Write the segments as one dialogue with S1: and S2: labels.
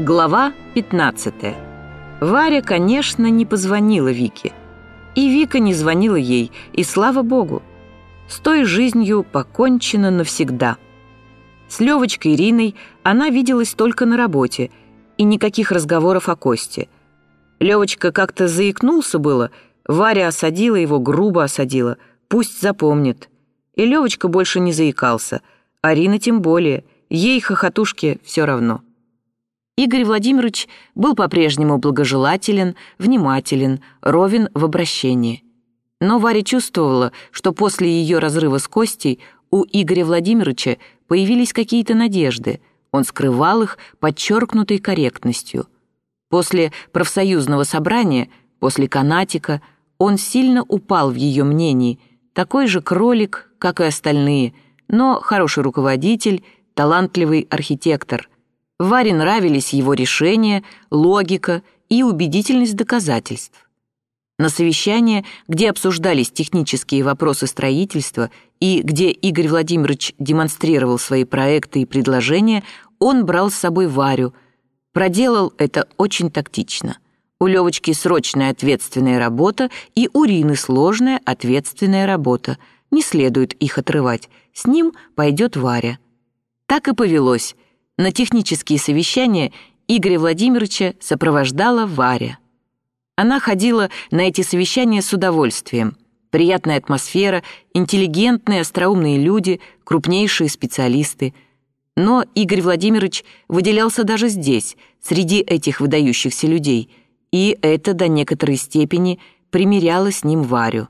S1: Глава 15. Варя, конечно, не позвонила Вике. И Вика не звонила ей, и слава богу. С той жизнью покончено навсегда. С Левочкой Ириной она виделась только на работе, и никаких разговоров о Косте. Левочка как-то заикнулся было, Варя осадила его, грубо осадила, пусть запомнит. И Левочка больше не заикался, а Рина тем более, ей хохотушке все равно. Игорь Владимирович был по-прежнему благожелателен, внимателен, ровен в обращении. Но Варя чувствовала, что после ее разрыва с Костей у Игоря Владимировича появились какие-то надежды. Он скрывал их подчеркнутой корректностью. После профсоюзного собрания, после канатика, он сильно упал в ее мнении, такой же кролик, как и остальные, но хороший руководитель, талантливый архитектор – Варе нравились его решения, логика и убедительность доказательств. На совещание, где обсуждались технические вопросы строительства и где Игорь Владимирович демонстрировал свои проекты и предложения, он брал с собой Варю. Проделал это очень тактично. У Левочки срочная ответственная работа и у Рины сложная ответственная работа. Не следует их отрывать. С ним пойдет Варя. Так и повелось. На технические совещания Игоря Владимировича сопровождала Варя. Она ходила на эти совещания с удовольствием. Приятная атмосфера, интеллигентные, остроумные люди, крупнейшие специалисты. Но Игорь Владимирович выделялся даже здесь, среди этих выдающихся людей, и это до некоторой степени примеряло с ним Варю.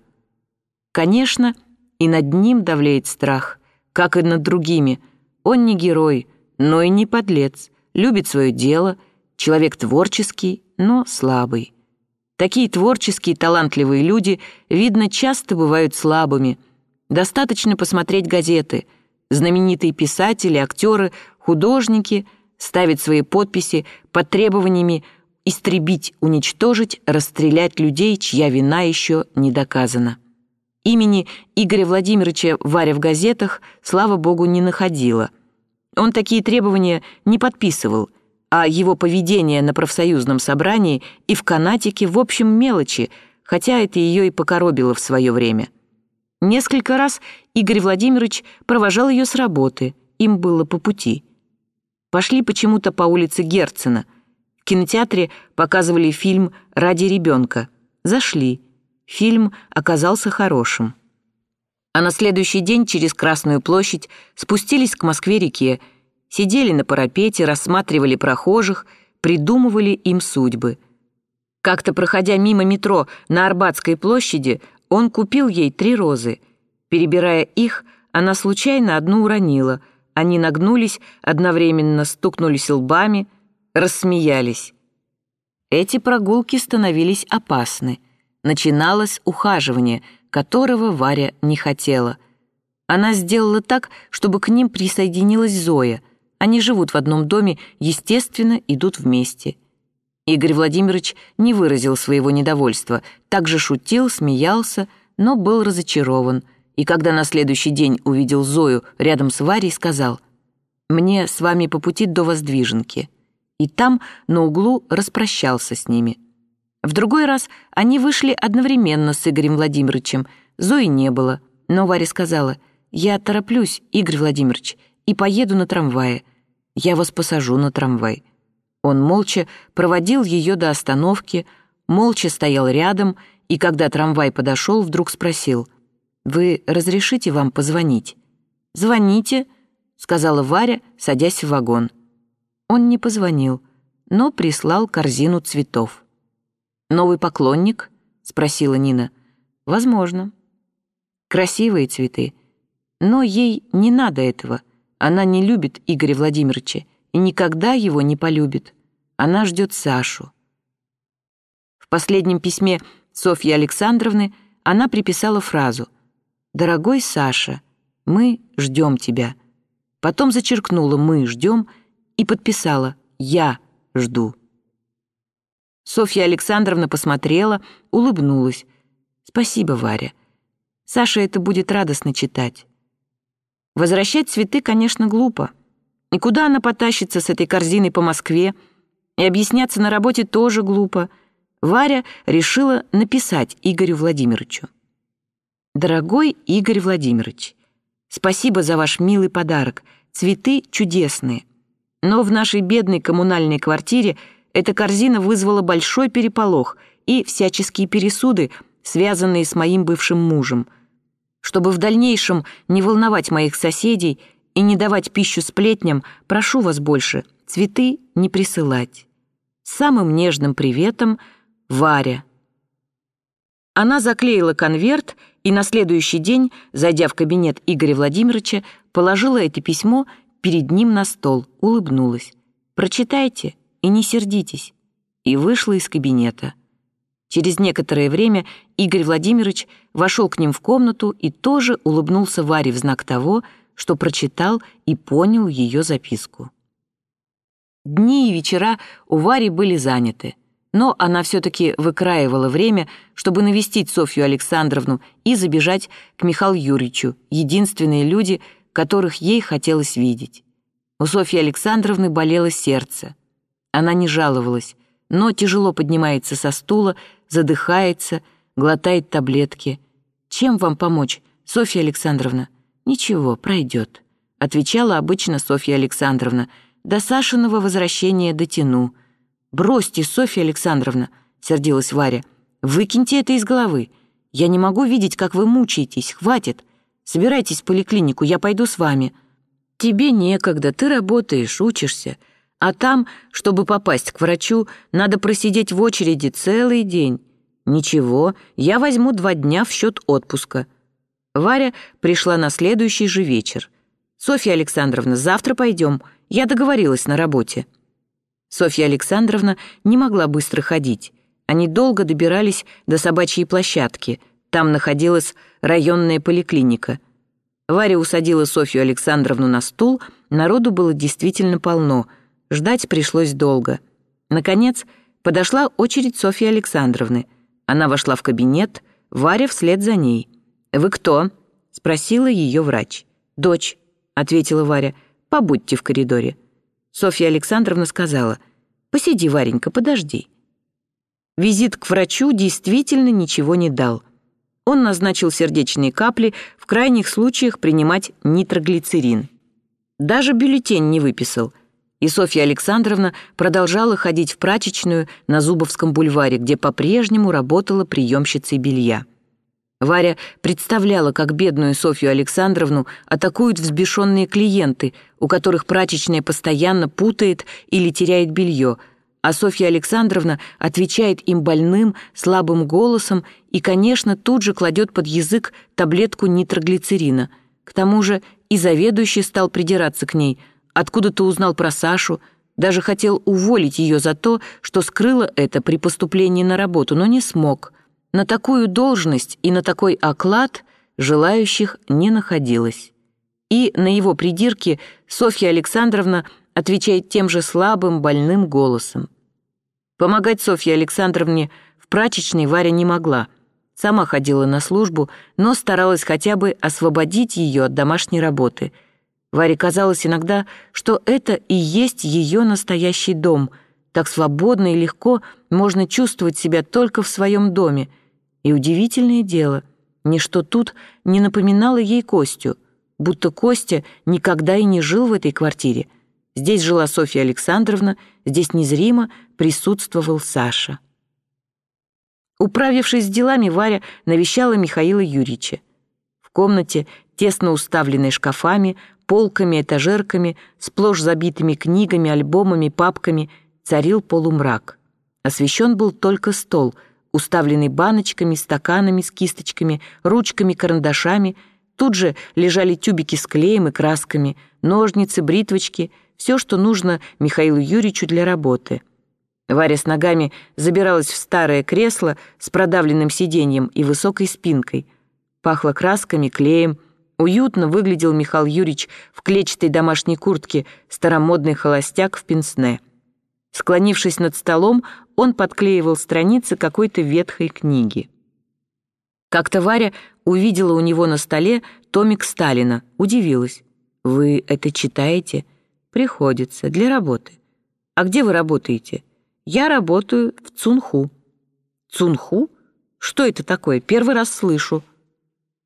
S1: Конечно, и над ним давлеет страх, как и над другими. Он не герой, но и не подлец, любит свое дело, человек творческий, но слабый. Такие творческие, талантливые люди, видно, часто бывают слабыми. Достаточно посмотреть газеты. Знаменитые писатели, актеры, художники ставят свои подписи под требованиями истребить, уничтожить, расстрелять людей, чья вина еще не доказана. Имени Игоря Владимировича Варя в газетах, слава богу, не находила – он такие требования не подписывал, а его поведение на профсоюзном собрании и в канатике в общем мелочи, хотя это ее и покоробило в свое время. Несколько раз Игорь Владимирович провожал ее с работы, им было по пути. Пошли почему-то по улице Герцена. В кинотеатре показывали фильм «Ради ребенка». Зашли. Фильм оказался хорошим а на следующий день через Красную площадь спустились к Москве-реке, сидели на парапете, рассматривали прохожих, придумывали им судьбы. Как-то проходя мимо метро на Арбатской площади, он купил ей три розы. Перебирая их, она случайно одну уронила. Они нагнулись, одновременно стукнулись лбами, рассмеялись. Эти прогулки становились опасны. Начиналось ухаживание — которого Варя не хотела. Она сделала так, чтобы к ним присоединилась Зоя. Они живут в одном доме, естественно, идут вместе. Игорь Владимирович не выразил своего недовольства, также шутил, смеялся, но был разочарован. И когда на следующий день увидел Зою рядом с Варей, сказал «Мне с вами по пути до Воздвиженки». И там, на углу, распрощался с ними. В другой раз они вышли одновременно с Игорем Владимировичем. Зои не было, но Варя сказала, «Я тороплюсь, Игорь Владимирович, и поеду на трамвае. Я вас посажу на трамвай». Он молча проводил ее до остановки, молча стоял рядом, и когда трамвай подошел, вдруг спросил, «Вы разрешите вам позвонить?» «Звоните», — сказала Варя, садясь в вагон. Он не позвонил, но прислал корзину цветов. «Новый поклонник?» — спросила Нина. «Возможно. Красивые цветы. Но ей не надо этого. Она не любит Игоря Владимировича и никогда его не полюбит. Она ждет Сашу». В последнем письме Софьи Александровны она приписала фразу «Дорогой Саша, мы ждем тебя». Потом зачеркнула «мы ждем» и подписала «я жду». Софья Александровна посмотрела, улыбнулась. «Спасибо, Варя. Саша это будет радостно читать». Возвращать цветы, конечно, глупо. И куда она потащится с этой корзиной по Москве? И объясняться на работе тоже глупо. Варя решила написать Игорю Владимировичу. «Дорогой Игорь Владимирович, спасибо за ваш милый подарок. Цветы чудесные. Но в нашей бедной коммунальной квартире эта корзина вызвала большой переполох и всяческие пересуды, связанные с моим бывшим мужем. Чтобы в дальнейшем не волновать моих соседей и не давать пищу сплетням, прошу вас больше цветы не присылать. Самым нежным приветом, Варя. Она заклеила конверт и на следующий день, зайдя в кабинет Игоря Владимировича, положила это письмо перед ним на стол, улыбнулась. «Прочитайте и не сердитесь», и вышла из кабинета. Через некоторое время Игорь Владимирович вошел к ним в комнату и тоже улыбнулся Варе в знак того, что прочитал и понял ее записку. Дни и вечера у Вари были заняты, но она все-таки выкраивала время, чтобы навестить Софью Александровну и забежать к Михаилу Юрьевичу, единственные люди, которых ей хотелось видеть. У Софьи Александровны болело сердце. Она не жаловалась, но тяжело поднимается со стула, задыхается, глотает таблетки. «Чем вам помочь, Софья Александровна?» «Ничего, пройдет», — отвечала обычно Софья Александровна. «До Сашиного возвращения дотяну». «Бросьте, Софья Александровна», — сердилась Варя. «Выкиньте это из головы. Я не могу видеть, как вы мучаетесь. Хватит. Собирайтесь в поликлинику, я пойду с вами». «Тебе некогда, ты работаешь, учишься. А там, чтобы попасть к врачу, надо просидеть в очереди целый день. Ничего, я возьму два дня в счет отпуска». Варя пришла на следующий же вечер. «Софья Александровна, завтра пойдем. Я договорилась на работе». Софья Александровна не могла быстро ходить. Они долго добирались до собачьей площадки. Там находилась районная поликлиника. Варя усадила Софью Александровну на стул, народу было действительно полно — Ждать пришлось долго. Наконец, подошла очередь Софьи Александровны. Она вошла в кабинет, Варя вслед за ней. «Вы кто?» — спросила ее врач. «Дочь», — ответила Варя, — «побудьте в коридоре». Софья Александровна сказала, «Посиди, Варенька, подожди». Визит к врачу действительно ничего не дал. Он назначил сердечные капли, в крайних случаях принимать нитроглицерин. Даже бюллетень не выписал — и Софья Александровна продолжала ходить в прачечную на Зубовском бульваре, где по-прежнему работала приемщицей белья. Варя представляла, как бедную Софью Александровну атакуют взбешенные клиенты, у которых прачечная постоянно путает или теряет белье, а Софья Александровна отвечает им больным, слабым голосом и, конечно, тут же кладет под язык таблетку нитроглицерина. К тому же и заведующий стал придираться к ней – откуда ты узнал про Сашу, даже хотел уволить ее за то, что скрыла это при поступлении на работу, но не смог. На такую должность и на такой оклад желающих не находилось. И на его придирки Софья Александровна отвечает тем же слабым, больным голосом. Помогать Софье Александровне в прачечной Варя не могла. Сама ходила на службу, но старалась хотя бы освободить ее от домашней работы – Варе казалось иногда, что это и есть ее настоящий дом. Так свободно и легко можно чувствовать себя только в своем доме. И удивительное дело, ничто тут не напоминало ей Костю, будто Костя никогда и не жил в этой квартире. Здесь жила Софья Александровна, здесь незримо присутствовал Саша. Управившись с делами, Варя навещала Михаила Юрьевича. В комнате, тесно уставленной шкафами, полками, этажерками, сплошь забитыми книгами, альбомами, папками, царил полумрак. Освещен был только стол, уставленный баночками, стаканами с кисточками, ручками, карандашами. Тут же лежали тюбики с клеем и красками, ножницы, бритвочки, все, что нужно Михаилу Юрьевичу для работы. Варя с ногами забиралась в старое кресло с продавленным сиденьем и высокой спинкой. Пахло красками, клеем, Уютно выглядел Михаил Юрьевич в клетчатой домашней куртке, старомодный холостяк в пенсне. Склонившись над столом, он подклеивал страницы какой-то ветхой книги. Как-то Варя увидела у него на столе томик Сталина, удивилась. «Вы это читаете?» «Приходится, для работы». «А где вы работаете?» Я работаю в Цунху». «Цунху? Что это такое? Первый раз слышу».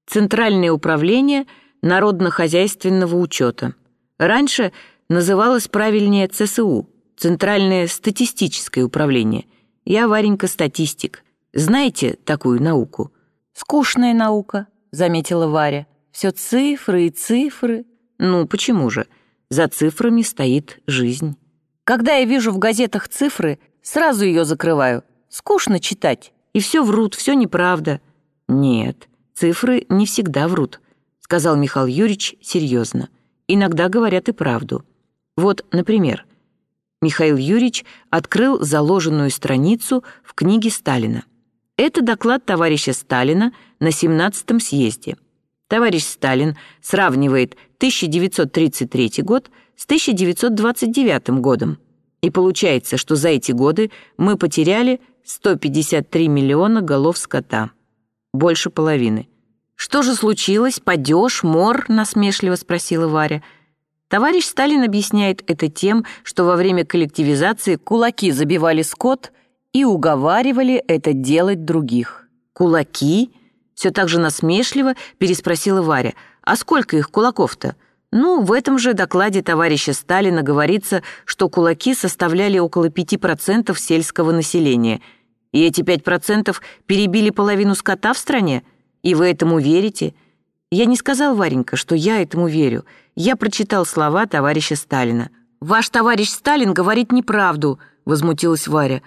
S1: Центральное управление народно-хозяйственного учета. Раньше называлось правильнее ЦСУ, Центральное статистическое управление. Я, Варенька, статистик. Знаете такую науку?
S2: «Скучная наука», — заметила Варя. «Все цифры и цифры».
S1: Ну, почему же? За цифрами стоит жизнь.
S2: Когда я вижу в газетах цифры, сразу ее закрываю. Скучно читать.
S1: И все врут, все неправда. Нет, цифры не всегда врут, сказал Михаил Юрьевич серьезно. Иногда говорят и правду. Вот, например, Михаил Юрьевич открыл заложенную страницу в книге Сталина. Это доклад товарища Сталина на 17-м съезде. Товарищ Сталин сравнивает 1933 год с 1929 годом. И получается, что за эти годы мы потеряли 153 миллиона голов скота. Больше половины. «Что же случилось? Падеж, мор?» — насмешливо спросила Варя. Товарищ Сталин объясняет это тем, что во время коллективизации кулаки забивали скот — и уговаривали это делать других. «Кулаки?» — все так же насмешливо переспросила Варя. «А сколько их кулаков-то?» Ну, в этом же докладе товарища Сталина говорится, что кулаки составляли около 5% сельского населения. И эти 5% перебили половину скота в стране? И вы этому верите? Я не сказал, Варенька, что я этому верю. Я прочитал слова товарища Сталина. «Ваш товарищ Сталин говорит неправду», — возмутилась Варя.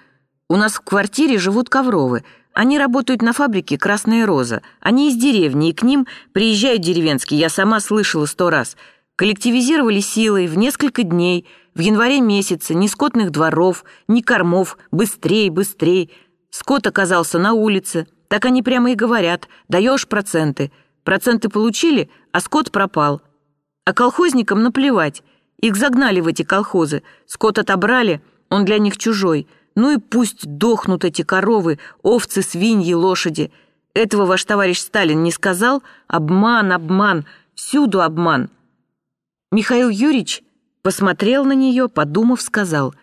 S1: У нас в квартире живут Ковровы. Они работают на фабрике «Красная роза». Они из деревни, и к ним приезжают деревенские, я сама слышала сто раз. Коллективизировали силой в несколько дней, в январе месяце, ни скотных дворов, ни кормов, быстрей, быстрей. Скот оказался на улице. Так они прямо и говорят, даешь проценты. Проценты получили, а скот пропал. А колхозникам наплевать. Их загнали в эти колхозы. Скот отобрали, он для них чужой. Ну и пусть дохнут эти коровы, овцы, свиньи, лошади. Этого ваш товарищ Сталин не сказал? Обман, обман, всюду обман. Михаил Юрьевич посмотрел на нее, подумав, сказал,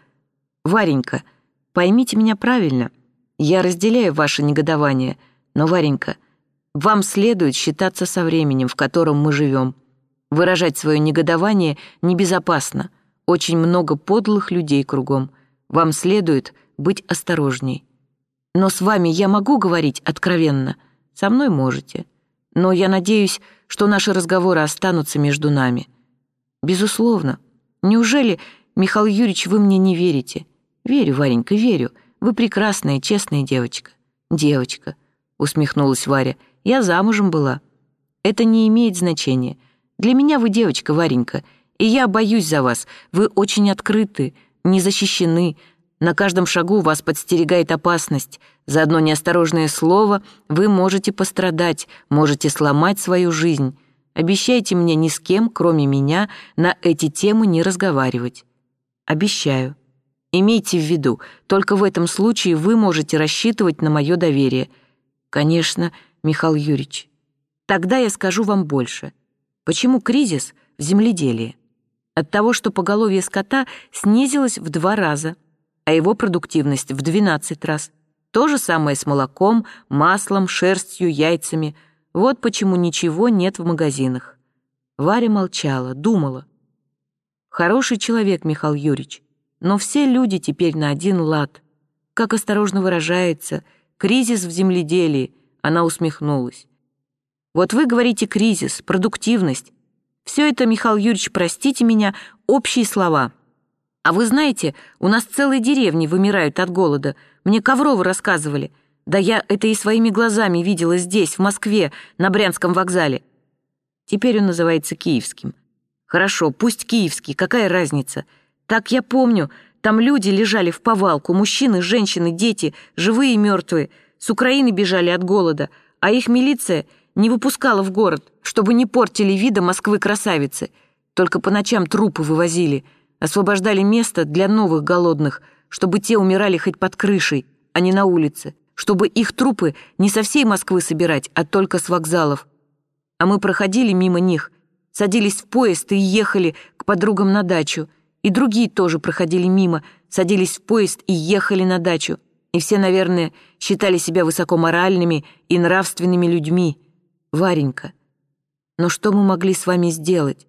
S1: «Варенька, поймите меня правильно. Я разделяю ваше негодование, но, Варенька, вам следует считаться со временем, в котором мы живем. Выражать свое негодование небезопасно. Очень много подлых людей кругом. Вам следует быть осторожней. Но с вами я могу говорить откровенно, со мной можете. Но я надеюсь, что наши разговоры останутся между нами. Безусловно. Неужели, Михаил Юрьевич, вы мне не верите? Верю, Варенька, верю. Вы прекрасная, честная девочка. Девочка, усмехнулась Варя. Я замужем была. Это не имеет значения. Для меня вы девочка, Варенька, и я боюсь за вас. Вы очень открыты, не защищены, на каждом шагу вас подстерегает опасность. За одно неосторожное слово вы можете пострадать, можете сломать свою жизнь. Обещайте мне ни с кем, кроме меня, на эти темы не разговаривать. Обещаю. Имейте в виду, только в этом случае вы можете рассчитывать на мое доверие. Конечно, Михаил Юрьевич. Тогда я скажу вам больше. Почему кризис в земледелии? От того, что поголовье скота снизилось в два раза – а его продуктивность в 12 раз. То же самое с молоком, маслом, шерстью, яйцами. Вот почему ничего нет в магазинах. Варя молчала, думала. Хороший человек, Михаил Юрьевич, но все люди теперь на один лад. Как осторожно выражается, кризис в земледелии, она усмехнулась. Вот вы говорите кризис, продуктивность. Все это, Михаил Юрьевич, простите меня, общие слова — а вы знаете, у нас целые деревни вымирают от голода. Мне Ковровы рассказывали. Да я это и своими глазами видела здесь, в Москве, на Брянском вокзале. Теперь он называется Киевским. Хорошо, пусть Киевский, какая разница? Так я помню, там люди лежали в повалку, мужчины, женщины, дети, живые и мертвые. С Украины бежали от голода, а их милиция не выпускала в город, чтобы не портили вида Москвы красавицы. Только по ночам трупы вывозили — освобождали место для новых голодных, чтобы те умирали хоть под крышей, а не на улице, чтобы их трупы не со всей Москвы собирать, а только с вокзалов. А мы проходили мимо них, садились в поезд и ехали к подругам на дачу, и другие тоже проходили мимо, садились в поезд и ехали на дачу, и все, наверное, считали себя высокоморальными и нравственными людьми. Варенька, но что мы могли с вами сделать?